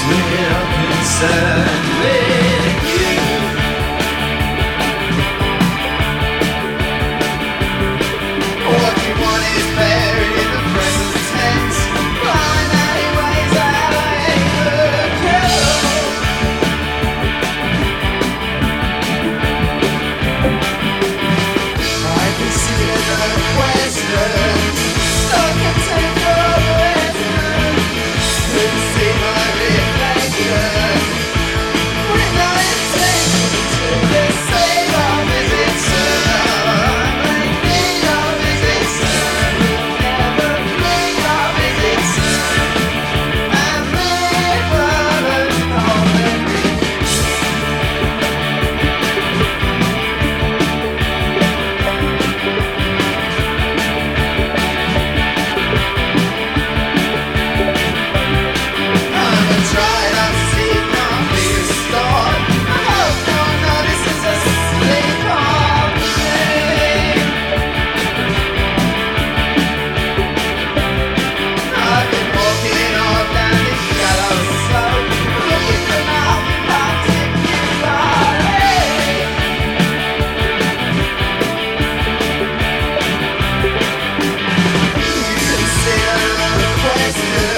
fills inside with you. What you want is buried in the present tense. Find many ways out I question. This